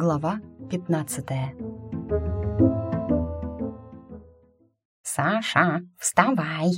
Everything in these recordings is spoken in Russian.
Глава 15 «Саша, вставай!»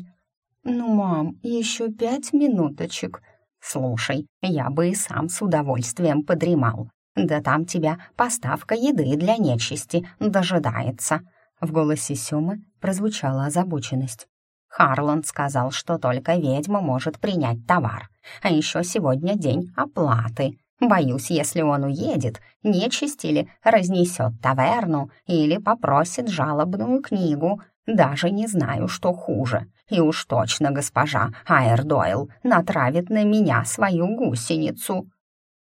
«Ну, мам, еще пять минуточек». «Слушай, я бы и сам с удовольствием подремал. Да там тебя поставка еды для нечисти дожидается». В голосе Сёмы прозвучала озабоченность. Харланд сказал, что только ведьма может принять товар. А еще сегодня день оплаты. Боюсь, если он уедет, нечисть или разнесет таверну, или попросит жалобную книгу. Даже не знаю, что хуже. И уж точно госпожа Айрдойл натравит на меня свою гусеницу.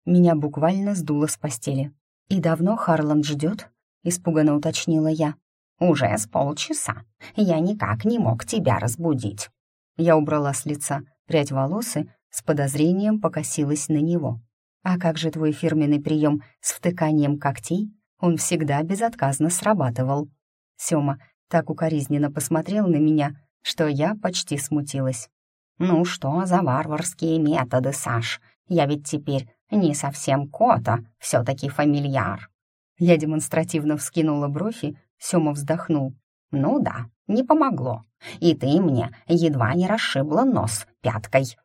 Меня буквально сдуло с постели. «И давно Харланд ждет?» — испуганно уточнила я. «Уже с полчаса. Я никак не мог тебя разбудить». Я убрала с лица прядь волосы, с подозрением покосилась на него. «А как же твой фирменный прием с втыканием когтей? Он всегда безотказно срабатывал». Сёма так укоризненно посмотрел на меня, что я почти смутилась. «Ну что за варварские методы, Саш? Я ведь теперь не совсем кота, все таки фамильяр». Я демонстративно вскинула брови, Сёма вздохнул. «Ну да, не помогло. И ты мне едва не расшибла нос пяткой».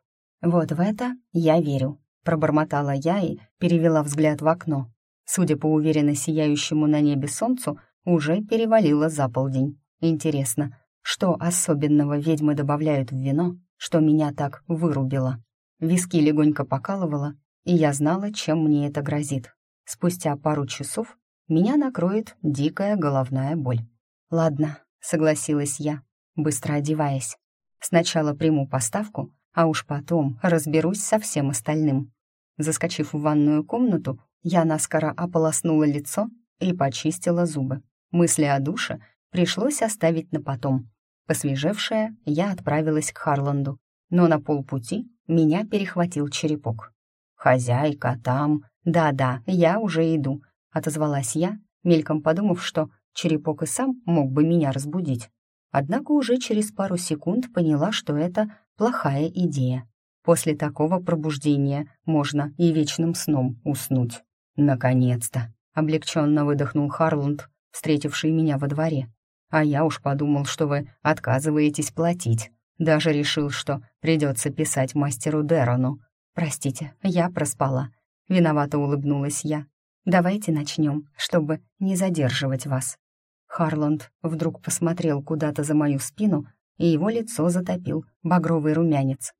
«Вот в это я верю», пробормотала я и перевела взгляд в окно. Судя по уверенно сияющему на небе солнцу, уже перевалило за полдень. Интересно, что особенного ведьмы добавляют в вино, что меня так вырубило? Виски легонько покалывало, и я знала, чем мне это грозит. Спустя пару часов меня накроет дикая головная боль. «Ладно», — согласилась я, быстро одеваясь. «Сначала приму поставку, а уж потом разберусь со всем остальным». Заскочив в ванную комнату, я наскоро ополоснула лицо и почистила зубы. Мысли о душе пришлось оставить на потом. Посвежевшая, я отправилась к Харланду, но на полпути меня перехватил черепок. «Хозяйка там...» «Да-да, я уже иду», — отозвалась я, мельком подумав, что черепок и сам мог бы меня разбудить. Однако уже через пару секунд поняла, что это плохая идея. После такого пробуждения можно и вечным сном уснуть. Наконец-то! Облегченно выдохнул Харланд, встретивший меня во дворе. А я уж подумал, что вы отказываетесь платить. Даже решил, что придется писать мастеру Дерону. Простите, я проспала. Виновато улыбнулась я. Давайте начнем, чтобы не задерживать вас. Харланд вдруг посмотрел куда-то за мою спину, и его лицо затопил багровый румянец.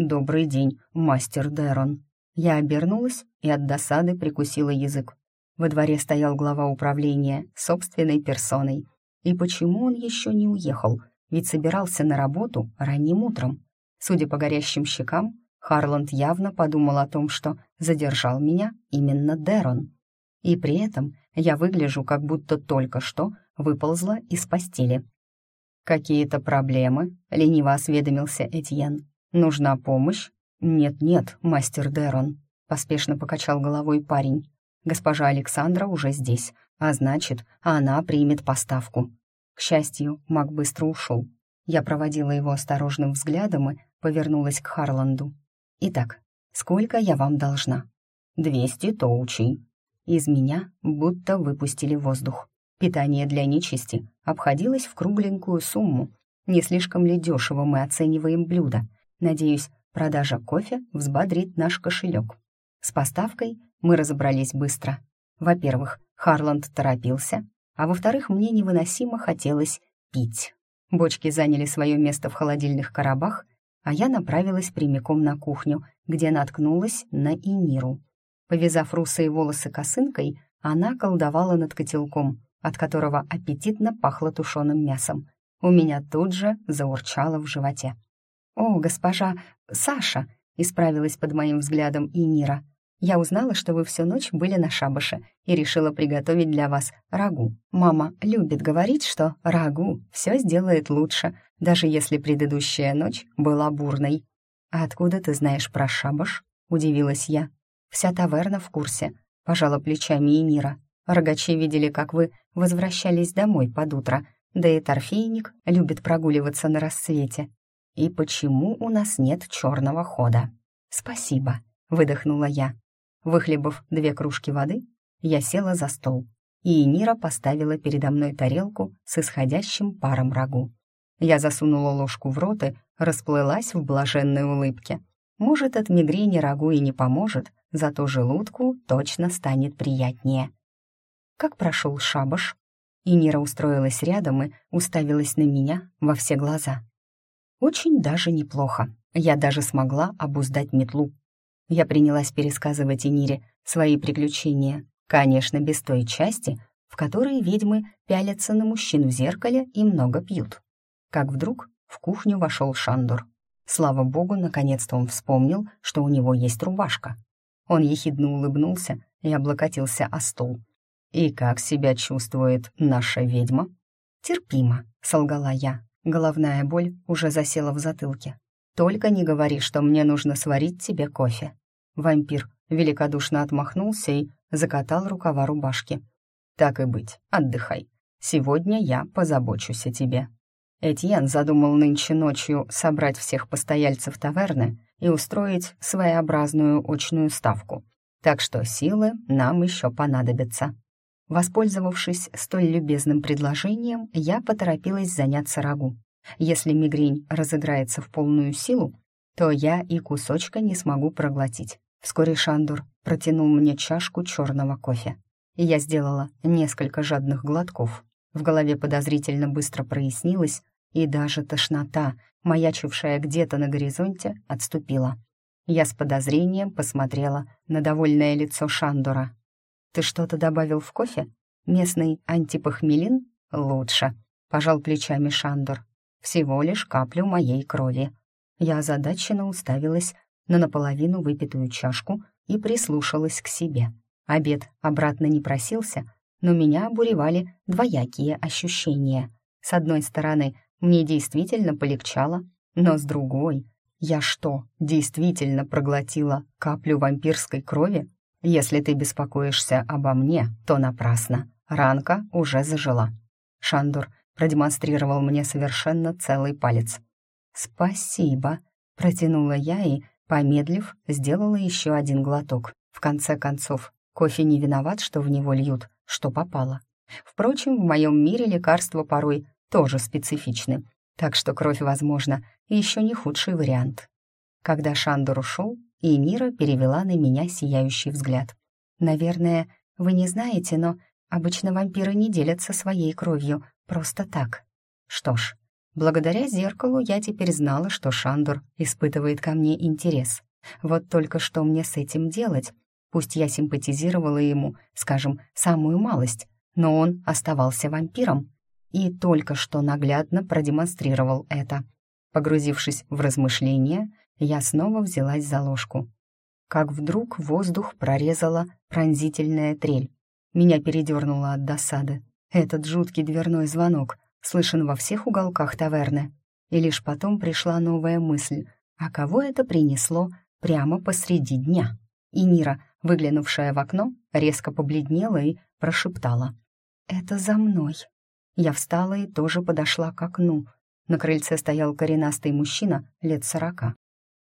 «Добрый день, мастер Дэрон». Я обернулась и от досады прикусила язык. Во дворе стоял глава управления собственной персоной. И почему он еще не уехал? Ведь собирался на работу ранним утром. Судя по горящим щекам, Харланд явно подумал о том, что задержал меня именно Дэрон. И при этом я выгляжу, как будто только что выползла из постели. «Какие-то проблемы?» — лениво осведомился Этьен. «Нужна помощь?» «Нет-нет, мастер Дэрон», — поспешно покачал головой парень. «Госпожа Александра уже здесь, а значит, она примет поставку». К счастью, маг быстро ушел. Я проводила его осторожным взглядом и повернулась к Харланду. «Итак, сколько я вам должна?» «Двести тоучей». Из меня будто выпустили воздух. Питание для нечисти обходилось в кругленькую сумму. Не слишком ли дешево мы оцениваем блюдо — Надеюсь, продажа кофе взбодрит наш кошелек. С поставкой мы разобрались быстро. Во-первых, Харланд торопился, а во-вторых, мне невыносимо хотелось пить. Бочки заняли свое место в холодильных коробах, а я направилась прямиком на кухню, где наткнулась на Иниру. Повязав русые волосы косынкой, она колдовала над котелком, от которого аппетитно пахло тушеным мясом. У меня тут же заурчало в животе. «О, госпожа Саша!» — исправилась под моим взглядом и Нира. «Я узнала, что вы всю ночь были на шабаше и решила приготовить для вас рагу. Мама любит говорить, что рагу все сделает лучше, даже если предыдущая ночь была бурной». «А откуда ты знаешь про шабаш?» — удивилась я. «Вся таверна в курсе», — пожала плечами и Нира. «Рогачи видели, как вы возвращались домой под утро, да и торфейник любит прогуливаться на рассвете и почему у нас нет черного хода. «Спасибо», — выдохнула я. Выхлебав две кружки воды, я села за стол, и Нира поставила передо мной тарелку с исходящим паром рагу. Я засунула ложку в рот и расплылась в блаженной улыбке. Может, от мигрени рагу и не поможет, зато желудку точно станет приятнее. Как прошел шабаш? И Нира устроилась рядом и уставилась на меня во все глаза. Очень даже неплохо. Я даже смогла обуздать метлу. Я принялась пересказывать Инире свои приключения, конечно, без той части, в которой ведьмы пялятся на мужчин в зеркале и много пьют. Как вдруг в кухню вошел Шандор. Слава богу, наконец-то он вспомнил, что у него есть рубашка. Он ехидно улыбнулся и облокотился о стол. «И как себя чувствует наша ведьма?» «Терпимо», — солгала я. Головная боль уже засела в затылке. «Только не говори, что мне нужно сварить тебе кофе». Вампир великодушно отмахнулся и закатал рукава рубашки. «Так и быть, отдыхай. Сегодня я позабочусь о тебе». Этьен задумал нынче ночью собрать всех постояльцев таверны и устроить своеобразную очную ставку. Так что силы нам еще понадобятся. Воспользовавшись столь любезным предложением, я поторопилась заняться рагу. Если мигрень разыграется в полную силу, то я и кусочка не смогу проглотить. Вскоре Шандур протянул мне чашку черного кофе, я сделала несколько жадных глотков. В голове подозрительно быстро прояснилось, и даже тошнота, маячившая где-то на горизонте, отступила. Я с подозрением посмотрела на довольное лицо Шандора. «Ты что-то добавил в кофе? Местный антипохмелин? Лучше», — пожал плечами Шандор. «Всего лишь каплю моей крови». Я озадаченно уставилась на наполовину выпитую чашку и прислушалась к себе. Обед обратно не просился, но меня обуревали двоякие ощущения. С одной стороны, мне действительно полегчало, но с другой, я что, действительно проглотила каплю вампирской крови? Если ты беспокоишься обо мне, то напрасно. Ранка уже зажила. Шандур продемонстрировал мне совершенно целый палец. «Спасибо», — протянула я и, помедлив, сделала еще один глоток. В конце концов, кофе не виноват, что в него льют, что попало. Впрочем, в моем мире лекарства порой тоже специфичны, так что кровь, возможно, еще не худший вариант. Когда Шандор ушел, и Нира перевела на меня сияющий взгляд. «Наверное, вы не знаете, но обычно вампиры не делятся своей кровью просто так. Что ж, благодаря зеркалу я теперь знала, что Шандор испытывает ко мне интерес. Вот только что мне с этим делать? Пусть я симпатизировала ему, скажем, самую малость, но он оставался вампиром и только что наглядно продемонстрировал это. Погрузившись в размышления, я снова взялась за ложку. Как вдруг воздух прорезала пронзительная трель. Меня передернуло от досады. Этот жуткий дверной звонок слышен во всех уголках таверны. И лишь потом пришла новая мысль, а кого это принесло прямо посреди дня? И Нира, выглянувшая в окно, резко побледнела и прошептала. «Это за мной». Я встала и тоже подошла к окну. На крыльце стоял коренастый мужчина лет сорока.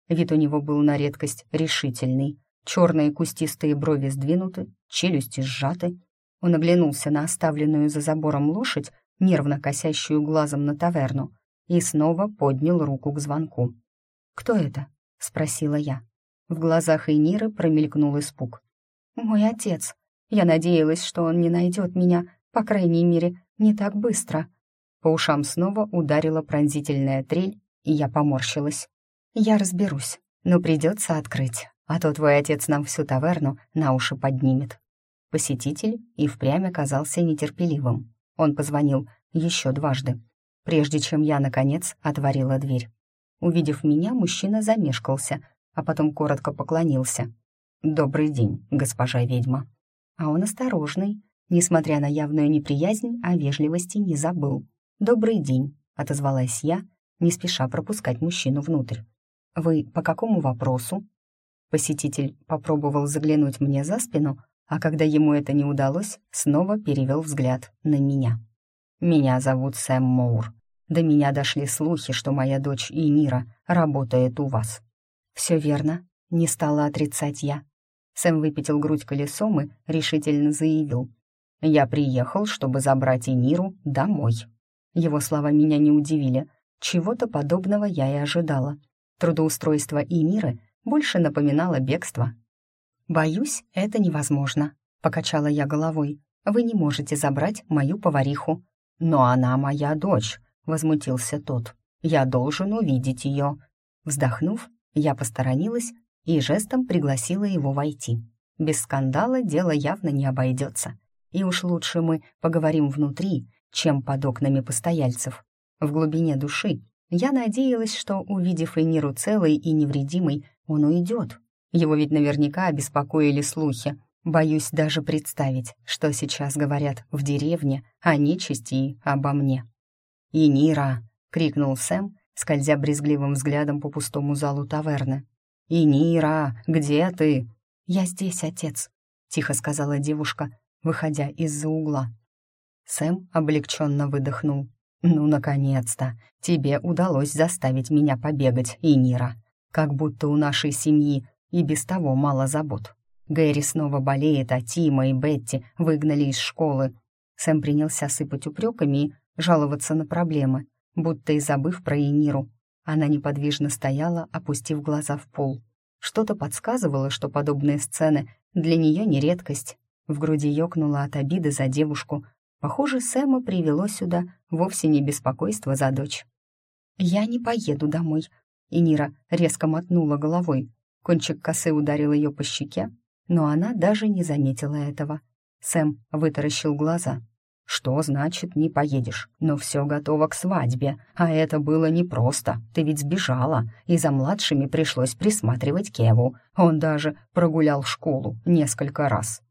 Вид у него был на редкость решительный. Черные кустистые брови сдвинуты, челюсти сжаты. Он оглянулся на оставленную за забором лошадь, нервно косящую глазом на таверну, и снова поднял руку к звонку. «Кто это?» — спросила я. В глазах Эйниры промелькнул испуг. «Мой отец. Я надеялась, что он не найдет меня, по крайней мере, не так быстро. По ушам снова ударила пронзительная трель, и я поморщилась. Я разберусь, но придется открыть, а то твой отец нам всю таверну на уши поднимет. Посетитель и впрямь оказался нетерпеливым. Он позвонил еще дважды, прежде чем я, наконец, отворила дверь. Увидев меня, мужчина замешкался, а потом коротко поклонился. «Добрый день, госпожа ведьма». А он осторожный, Несмотря на явную неприязнь, о вежливости не забыл. «Добрый день», — отозвалась я, не спеша пропускать мужчину внутрь. «Вы по какому вопросу?» Посетитель попробовал заглянуть мне за спину, а когда ему это не удалось, снова перевел взгляд на меня. «Меня зовут Сэм Моур. До меня дошли слухи, что моя дочь Инира работает у вас». «Все верно», — не стала отрицать я. Сэм выпятил грудь колесом и решительно заявил. «Я приехал, чтобы забрать Эниру домой». Его слова меня не удивили. Чего-то подобного я и ожидала. Трудоустройство Эниры больше напоминало бегство. «Боюсь, это невозможно», — покачала я головой. «Вы не можете забрать мою повариху». «Но она моя дочь», — возмутился тот. «Я должен увидеть ее». Вздохнув, я посторонилась и жестом пригласила его войти. Без скандала дело явно не обойдется. И уж лучше мы поговорим внутри, чем под окнами постояльцев. В глубине души я надеялась, что, увидев Эниру целой и невредимой, он уйдет. Его ведь наверняка обеспокоили слухи. Боюсь даже представить, что сейчас говорят в деревне о нечисти и обо мне. «Энира!» — крикнул Сэм, скользя брезгливым взглядом по пустому залу таверны. «Энира, где ты?» «Я здесь, отец», — тихо сказала девушка, выходя из-за угла. Сэм облегченно выдохнул. «Ну, наконец-то! Тебе удалось заставить меня побегать, Энира. Как будто у нашей семьи и без того мало забот. Гэри снова болеет, а Тима и Бетти выгнали из школы. Сэм принялся сыпать упреками и жаловаться на проблемы, будто и забыв про Эниру. Она неподвижно стояла, опустив глаза в пол. Что-то подсказывало, что подобные сцены для нее не редкость. В груди ёкнуло от обиды за девушку. Похоже, Сэма привело сюда вовсе не беспокойство за дочь. «Я не поеду домой», — и Нира резко мотнула головой. Кончик косы ударил ее по щеке, но она даже не заметила этого. Сэм вытаращил глаза. «Что значит не поедешь? Но все готово к свадьбе, а это было непросто. Ты ведь сбежала, и за младшими пришлось присматривать Кеву. Он даже прогулял школу несколько раз».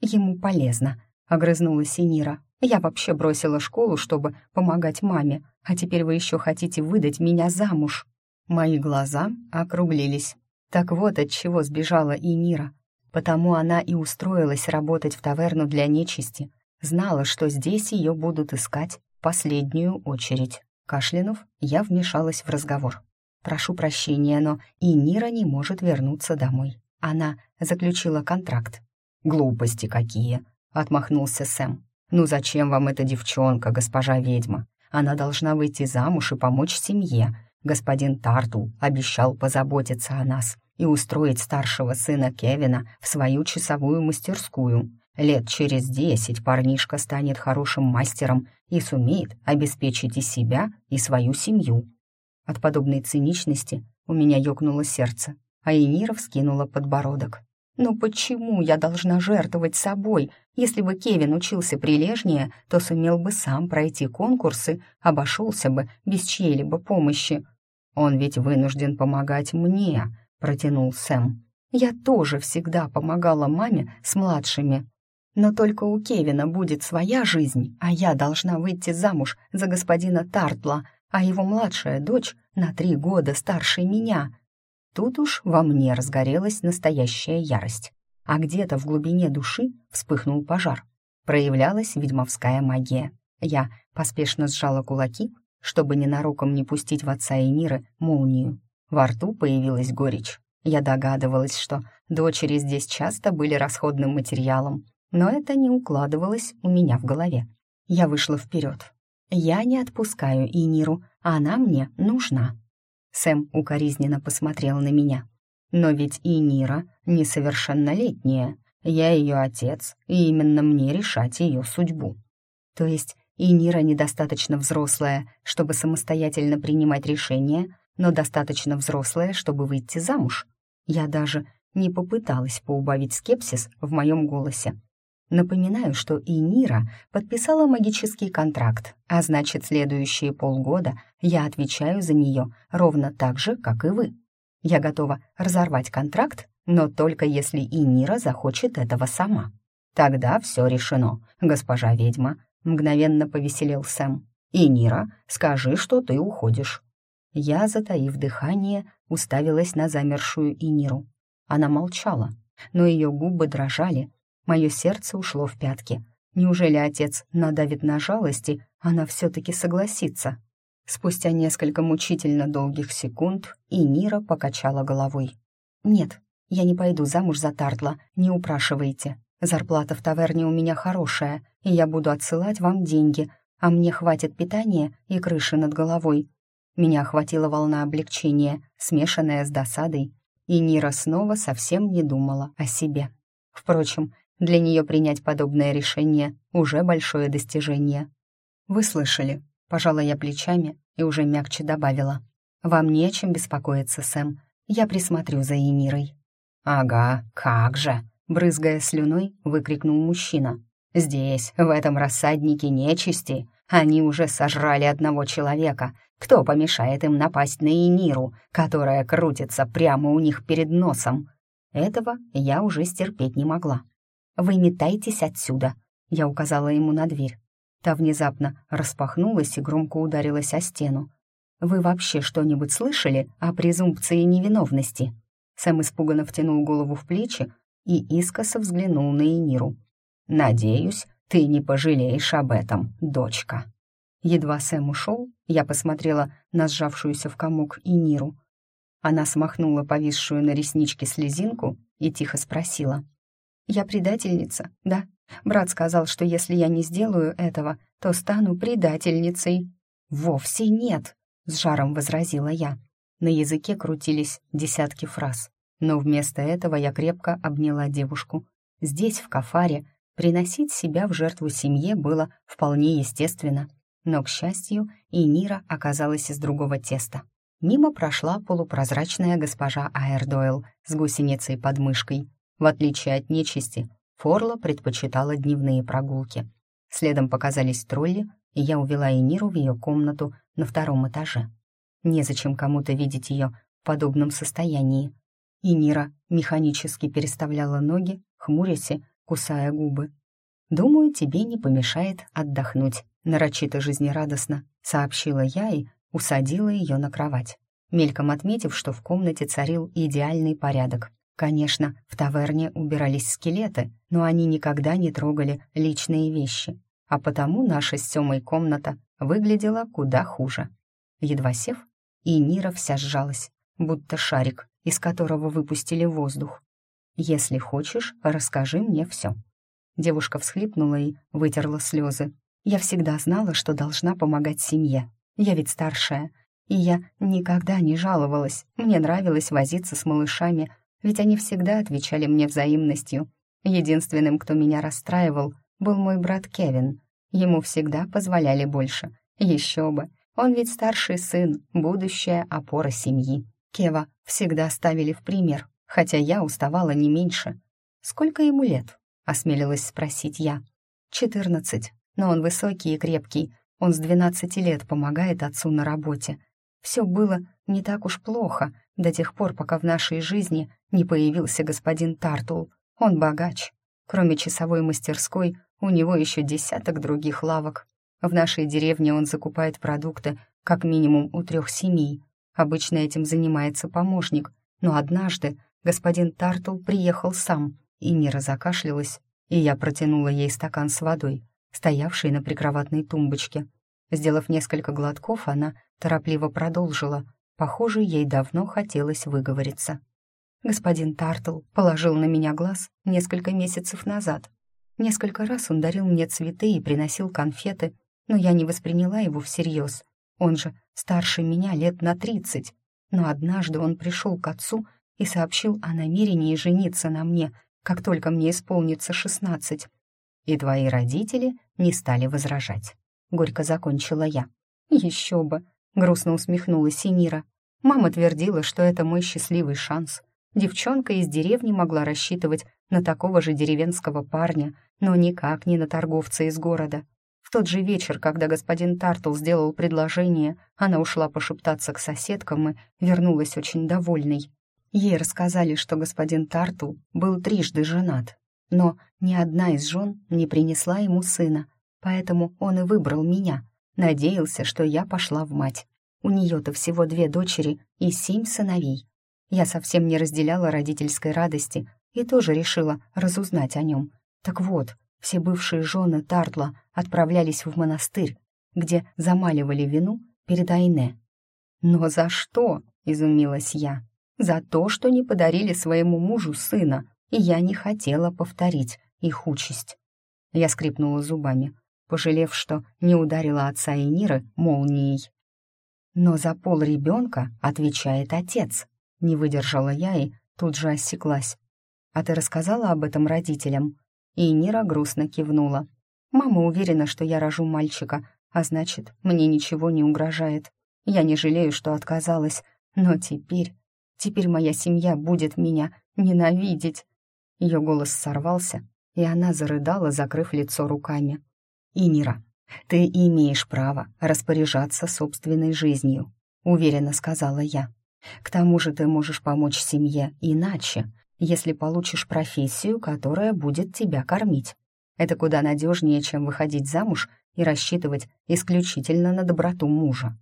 «Ему полезно», — огрызнулась Синира. «Я вообще бросила школу, чтобы помогать маме, а теперь вы еще хотите выдать меня замуж». Мои глаза округлились. Так вот от чего сбежала и Нира. Потому она и устроилась работать в таверну для нечисти, Знала, что здесь ее будут искать последнюю очередь. Кашлянув, я вмешалась в разговор. «Прошу прощения, но и Нира не может вернуться домой. Она заключила контракт». «Глупости какие!» — отмахнулся Сэм. «Ну зачем вам эта девчонка, госпожа ведьма? Она должна выйти замуж и помочь семье. Господин Тартул обещал позаботиться о нас и устроить старшего сына Кевина в свою часовую мастерскую. Лет через десять парнишка станет хорошим мастером и сумеет обеспечить и себя, и свою семью. От подобной циничности у меня ёкнуло сердце, а Энира вскинула подбородок. «Ну почему я должна жертвовать собой? Если бы Кевин учился прилежнее, то сумел бы сам пройти конкурсы, обошелся бы без чьей-либо помощи. Он ведь вынужден помогать мне», — протянул Сэм. «Я тоже всегда помогала маме с младшими», но только у Кевина будет своя жизнь, а я должна выйти замуж за господина Тартла, а его младшая дочь на три года старше меня. Тут уж во мне разгорелась настоящая ярость, а где-то в глубине души вспыхнул пожар. Проявлялась ведьмовская магия. Я поспешно сжала кулаки, чтобы ненароком не пустить в отца и Ниры молнию. Во рту появилась горечь. Я догадывалась, что дочери здесь часто были расходным материалом, но это не укладывалось у меня в голове. Я вышла вперед. «Я не отпускаю Иниру, она мне нужна». Сэм укоризненно посмотрел на меня. «Но ведь Инира несовершеннолетняя. Я ее отец, и именно мне решать ее судьбу». «То есть Инира недостаточно взрослая, чтобы самостоятельно принимать решения, но достаточно взрослая, чтобы выйти замуж?» Я даже не попыталась поубавить скепсис в моем голосе. Напоминаю, что и Нира подписала магический контракт, а значит, следующие полгода я отвечаю за нее ровно так же, как и вы. Я готова разорвать контракт, но только если и Нира захочет этого сама. Тогда все решено, госпожа ведьма, мгновенно повеселел Сэм. И Нира, скажи, что ты уходишь. Я, затаив дыхание, уставилась на замершую Иниру. Она молчала, но ее губы дрожали, Мое сердце ушло в пятки. Неужели отец надавит на жалости, она все-таки согласится? Спустя несколько мучительно долгих секунд и Нира покачала головой. «Нет, Я не пойду замуж за Тартла, не упрашивайте. Зарплата в таверне у меня хорошая, и я буду отсылать вам деньги, а мне хватит питания и крыши над головой. Меня охватила волна облегчения, смешанная с досадой, и Нира снова совсем не думала о себе. Впрочем, для нее принять подобное решение уже большое достижение. «Вы слышали?» — пожала я плечами и уже мягче добавила. «Вам не о чем беспокоиться, Сэм. Я присмотрю за Енирой». «Ага, как же!» — брызгая слюной, выкрикнул мужчина. «Здесь, в этом рассаднике нечисти, они уже сожрали одного человека. Кто помешает им напасть на Ениру, которая крутится прямо у них перед носом?» Этого я уже стерпеть не могла. «Вы метайтесь отсюда», — я указала ему на дверь. Та внезапно распахнулась и громко ударилась о стену. «Вы вообще что-нибудь слышали о презумпции невиновности?» Сэм испуганно втянул голову в плечи и искоса взглянул на Эниру. «Надеюсь, ты не пожалеешь об этом, дочка». Едва Сэм ушел, я посмотрела на сжавшуюся в комок Эниру. Она смахнула повисшую на ресничке слезинку и тихо спросила. «Я предательница, да? Брат сказал, что если я не сделаю этого, то стану предательницей». «Вовсе нет», — с жаром возразила я. На языке крутились десятки фраз, но вместо этого я крепко обняла девушку. Здесь, в Кафаре, приносить себя в жертву семье было вполне естественно, но, к счастью, и Нира оказалась из другого теста. Мимо прошла полупрозрачная госпожа Аэрдойл с гусеницей под мышкой. В отличие от нечисти, Форла предпочитала дневные прогулки. Следом показались тролли, и я увела Эниру в ее комнату на втором этаже. Незачем кому-то видеть ее в подобном состоянии. И Нира механически переставляла ноги, хмурясь кусая губы. «Думаю, тебе не помешает отдохнуть», — нарочито жизнерадостно сообщила я и усадила ее на кровать, мельком отметив, что в комнате царил идеальный порядок. Конечно, в таверне убирались скелеты, но они никогда не трогали личные вещи, а потому наша с Семой комната выглядела куда хуже. Едва сев, и Нира вся сжалась, будто шарик, из которого выпустили воздух. «Если хочешь, расскажи мне все». Девушка всхлипнула и вытерла слезы. «Я всегда знала, что должна помогать семье. Я ведь старшая, и я никогда не жаловалась. Мне нравилось возиться с малышами, ведь они всегда отвечали мне взаимностью. Единственным, кто меня расстраивал, был мой брат Кевин. Ему всегда позволяли больше. Еще бы, он ведь старший сын, будущая опора семьи. Кева всегда ставили в пример, хотя я уставала не меньше. «Сколько ему лет?» — осмелилась спросить я. «Четырнадцать, но он высокий и крепкий. Он с двенадцати лет помогает отцу на работе. Все было не так уж плохо до тех пор, пока в нашей жизни не появился господин Тартул. Он богач. Кроме часовой мастерской, у него еще десяток других лавок. В нашей деревне он закупает продукты как минимум у трех семей. Обычно этим занимается помощник, но однажды господин Тартл приехал сам, и Нира закашлялась, и я протянула ей стакан с водой, стоявший на прикроватной тумбочке. Сделав несколько глотков, она торопливо продолжила. Похоже, ей давно хотелось выговориться. Господин Тартл положил на меня глаз несколько месяцев назад. Несколько раз он дарил мне цветы и приносил конфеты, но я не восприняла его всерьез. Он же старше меня лет на тридцать. Но однажды он пришел к отцу и сообщил о намерении жениться на мне, как только мне исполнится шестнадцать. И твои родители не стали возражать. Горько закончила я. Еще бы, грустно усмехнулась Синира. Мама твердила, что это мой счастливый шанс. Девчонка из деревни могла рассчитывать на такого же деревенского парня, но никак не на торговца из города. В тот же вечер, когда господин Тартл сделал предложение, она ушла пошептаться к соседкам и вернулась очень довольной. Ей рассказали, что господин Тартл был трижды женат, но ни одна из жен не принесла ему сына, поэтому он и выбрал меня, надеялся, что я пошла в мать. У нее-то всего две дочери и семь сыновей. Я совсем не разделяла родительской радости и тоже решила разузнать о нем. Так вот, все бывшие жены Тартла отправлялись в монастырь, где замаливали вину перед Айне. «Но за что?» — изумилась я. за то, что не подарили своему мужу сына, и я не хотела повторить их участь. Я скрипнула зубами, пожалев, что не ударила отца и Ниры молнией. Но за пол ребенка отвечает отец. Не выдержала я и тут же осеклась. «А ты рассказала об этом родителям?» И Нира грустно кивнула. «Мама уверена, что я рожу мальчика, а значит, мне ничего не угрожает. Я не жалею, что отказалась, но теперь... Теперь моя семья будет меня ненавидеть». Ее голос сорвался, и она зарыдала, закрыв лицо руками. «Инира, ты имеешь право распоряжаться собственной жизнью», — уверенно сказала я. «К тому же ты можешь помочь семье иначе, если получишь профессию, которая будет тебя кормить. Это куда надежнее, чем выходить замуж и рассчитывать исключительно на доброту мужа.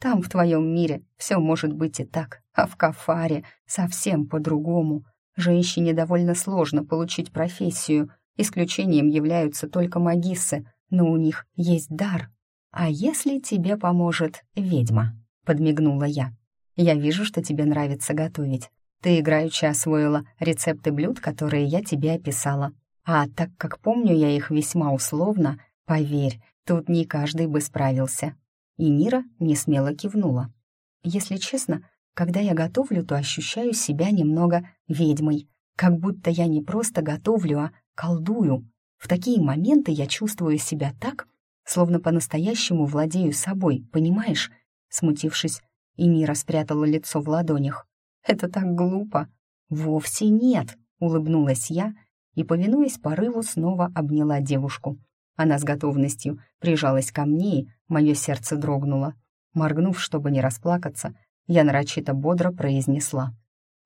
Там, в твоем мире, все может быть и так, а в Кафаре совсем по-другому. Женщине довольно сложно получить профессию, исключением являются только магиссы, но у них есть дар. А если тебе поможет ведьма?» — подмигнула я. «Я вижу, что тебе нравится готовить. Ты играючи освоила рецепты блюд, которые я тебе описала. А так как помню я их весьма условно, поверь, тут не каждый бы справился». И Нира несмело кивнула. «Если честно, когда я готовлю, то ощущаю себя немного ведьмой, как будто я не просто готовлю, а колдую. В такие моменты я чувствую себя так, словно по-настоящему владею собой, понимаешь?» Смутившись, Инира спрятала лицо в ладонях. «Это так глупо!» «Вовсе нет!» — улыбнулась я и, повинуясь порыву, снова обняла девушку. Она с готовностью прижалась ко мне, и мое сердце дрогнуло. Моргнув, чтобы не расплакаться, я нарочито бодро произнесла.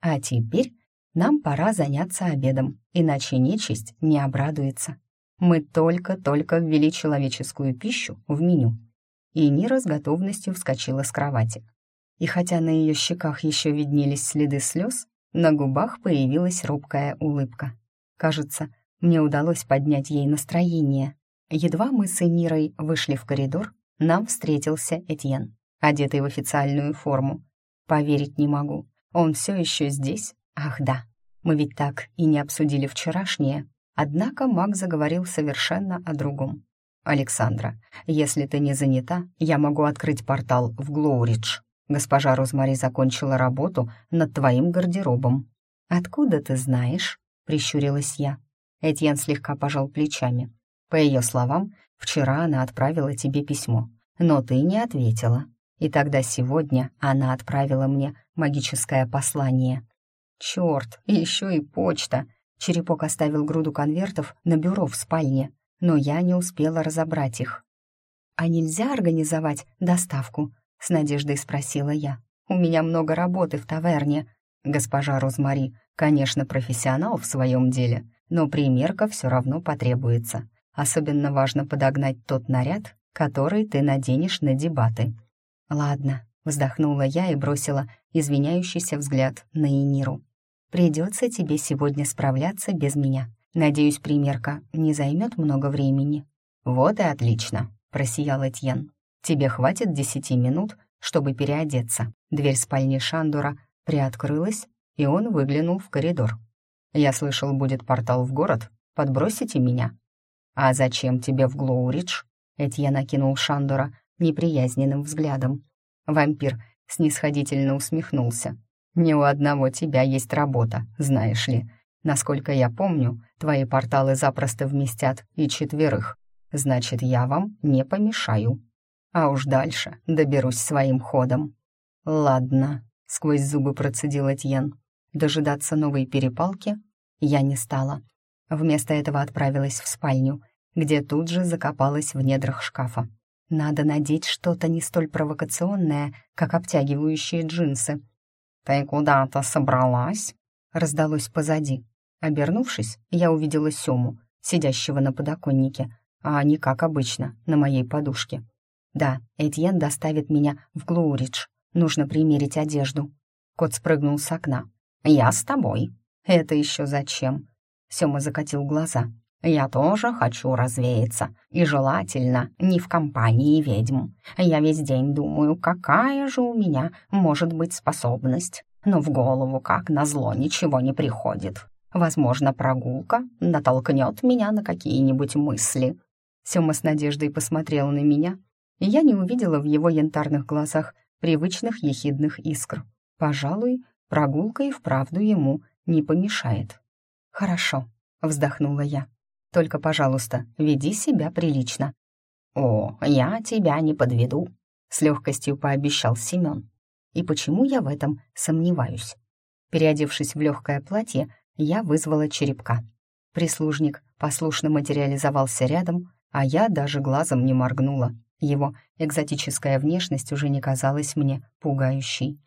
«А теперь нам пора заняться обедом, иначе нечисть не обрадуется. Мы только-только ввели человеческую пищу в меню». И Нира с готовностью вскочила с кровати. И хотя на ее щеках еще виднелись следы слез, на губах появилась робкая улыбка. Кажется, мне удалось поднять ей настроение. Едва мы с Энирой вышли в коридор, нам встретился Этьен, одетый в официальную форму. Поверить не могу, он все еще здесь Ах да, мы ведь так и не обсудили вчерашнее. Однако маг заговорил совершенно о другом. «Александра, если ты не занята, я могу открыть портал в Глоуридж. Госпожа Розмари закончила работу над твоим гардеробом». «Откуда ты знаешь?» — прищурилась я. Этьен слегка пожал плечами. «По ее словам, вчера она отправила тебе письмо, но ты не ответила. И тогда сегодня она отправила мне магическое послание. Черт, еще и почта. Черепок оставил груду конвертов на бюро в спальне, но я не успела разобрать их. «А нельзя организовать доставку?» — с надеждой спросила я. «У меня много работы в таверне». «Госпожа Розмари, конечно, профессионал в своем деле, но примерка все равно потребуется. Особенно важно подогнать тот наряд, который ты наденешь на дебаты». «Ладно», — вздохнула я и бросила извиняющийся взгляд на Эниру. Придется тебе сегодня справляться без меня. Надеюсь, примерка не займет много времени». «Вот и отлично», — просиял Этьен. «Тебе хватит десяти минут, чтобы переодеться». Дверь спальни Шандура приоткрылась, и он выглянул в коридор. «Я слышал, будет портал в город. Подбросите меня?» «А зачем тебе в Глоуридж?» Этьен накинул Шандура неприязненным взглядом. Вампир снисходительно усмехнулся. Не у одного тебя есть работа, знаешь ли. Насколько я помню, твои порталы запросто вместят и четверых. Значит, я вам не помешаю. А уж дальше доберусь своим ходом. Ладно, сквозь зубы процедил Этьен. Дожидаться новой перепалки я не стала. Вместо этого отправилась в спальню, где тут же закопалась в недрах шкафа. Надо надеть что-то не столь провокационное, как обтягивающие джинсы, «Ты куда-то собралась?» раздалось позади. Обернувшись, я увидела Сему, сидящего на подоконнике, а не как обычно, на моей подушке. «Да, Этьен доставит меня в Глоуридж. Нужно примерить одежду». Кот спрыгнул с окна. «Я с тобой». «Это еще зачем?» Сема закатил глаза. Я тоже хочу развеяться, и желательно не в компании ведьм. Я весь день думаю, какая же у меня может быть способность. но в голову, как назло, ничего не приходит. Возможно, прогулка натолкнет меня на какие-нибудь мысли». Сёма с надеждой посмотрел на меня, и я не увидела в его янтарных глазах привычных ехидных искр. Пожалуй, прогулка и вправду ему не помешает. «Хорошо», — вздохнула я. «Только, пожалуйста, веди себя прилично». «О, я тебя не подведу», — с легкостью пообещал Семен. «И почему я в этом сомневаюсь?» Переодевшись в легкое платье, я вызвала черепка. Прислужник послушно материализовался рядом, а я даже глазом не моргнула. Его экзотическая внешность уже не казалась мне пугающей.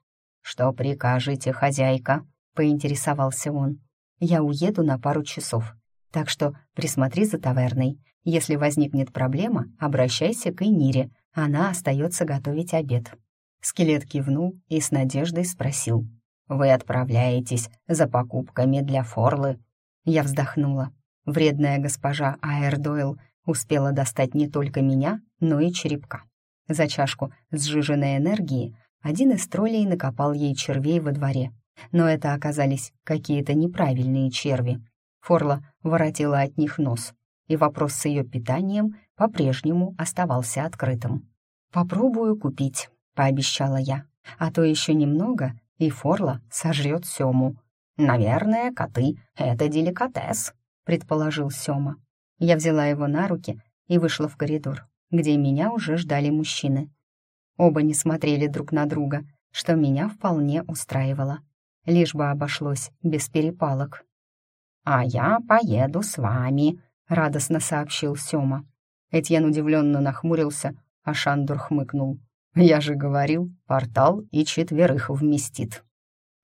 «Что прикажете, хозяйка?» — поинтересовался он. «Я уеду на пару часов, так что присмотри за таверной. Если возникнет проблема, обращайся к Энире, она остается готовить обед». Скелет кивнул и с надеждой спросил. «Вы отправляетесь за покупками для Форлы?» Я вздохнула. Вредная госпожа Аэрдойл успела достать не только меня, но и черепка. За чашку сжиженной энергии один из троллей накопал ей червей во дворе. Но это оказались какие-то неправильные черви. Форла воротила от них нос, и вопрос с ее питанием по-прежнему оставался открытым. «Попробую купить», — пообещала я, «а то еще немного, и Форла сожрет Сему». «Наверное, коты — это деликатес», — предположил Сема. Я взяла его на руки и вышла в коридор, где меня уже ждали мужчины. Оба не смотрели друг на друга, что меня вполне устраивало. Лишь бы обошлось без перепалок. «А я поеду с вами», — радостно сообщил Сёма. Этьен удивленно нахмурился, а Шандур хмыкнул. «Я же говорил, портал и четверых вместит».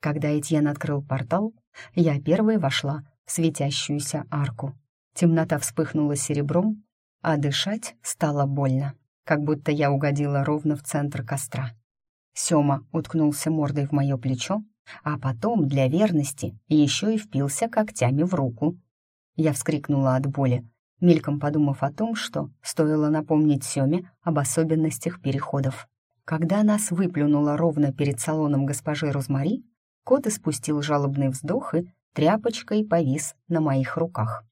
Когда Этьен открыл портал, я первой вошла в светящуюся арку. Темнота вспыхнула серебром, а дышать стало больно, как будто я угодила ровно в центр костра. Сёма уткнулся мордой в мое плечо, а потом, для верности, еще и впился когтями в руку. Я вскрикнула от боли, мельком подумав о том, что стоило напомнить Сёме об особенностях переходов. Когда нас выплюнуло ровно перед салоном госпожи Розмари, кот испустил жалобный вздох и тряпочкой повис на моих руках.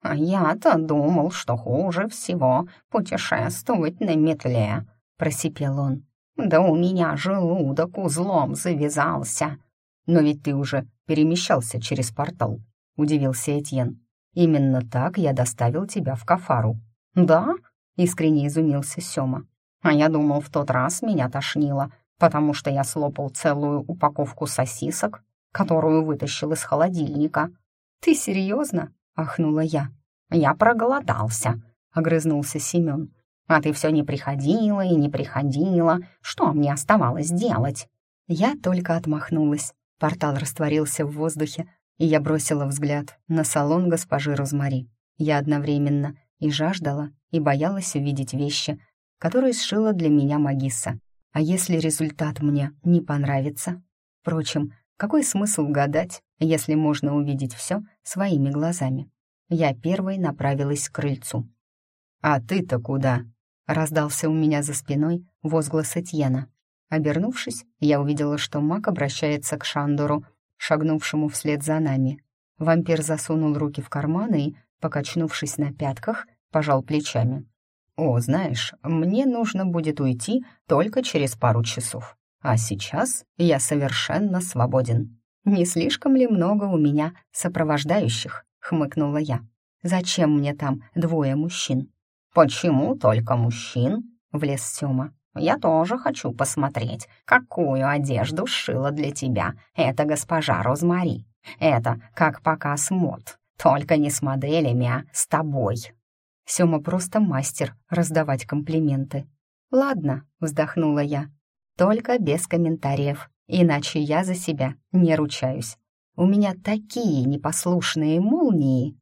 «А я-то думал, что хуже всего путешествовать на метле», — просипел он. «Да у меня желудок узлом завязался». «Но ведь ты уже перемещался через портал», — удивился Этьен. «Именно так я доставил тебя в Кафару». «Да?» — искренне изумился Сёма. «А я думал, в тот раз меня тошнило, потому что я слопал целую упаковку сосисок, которую вытащил из холодильника». «Ты серьезно?» Ахнула я. «Я проголодался», — огрызнулся Семен. «А ты все не приходила и не приходила. Что мне оставалось делать?» Я только отмахнулась. Портал растворился в воздухе, и я бросила взгляд на салон госпожи Розмари. Я одновременно и жаждала, и боялась увидеть вещи, которые сшила для меня Магисса. А если результат мне не понравится? Впрочем, какой смысл гадать, если можно увидеть все своими глазами? Я первой направилась к крыльцу. «А ты-то куда?» — раздался у меня за спиной возглас Этьена. Обернувшись, я увидела, что маг обращается к Шандору, шагнувшему вслед за нами. Вампир засунул руки в карманы и, покачнувшись на пятках, пожал плечами. «О, знаешь, мне нужно будет уйти только через пару часов. А сейчас я совершенно свободен. Не слишком ли много у меня сопровождающих?» — хмыкнула я. «Зачем мне там двое мужчин?» «Почему только мужчин?» — влез Сёма. «Я тоже хочу посмотреть, какую одежду сшила для тебя эта госпожа Розмари. Это как показ мод, только не с моделями, а с тобой». Сёма просто мастер раздавать комплименты. «Ладно», — вздохнула я, только без комментариев, иначе я за себя не ручаюсь. У меня такие непослушные молнии,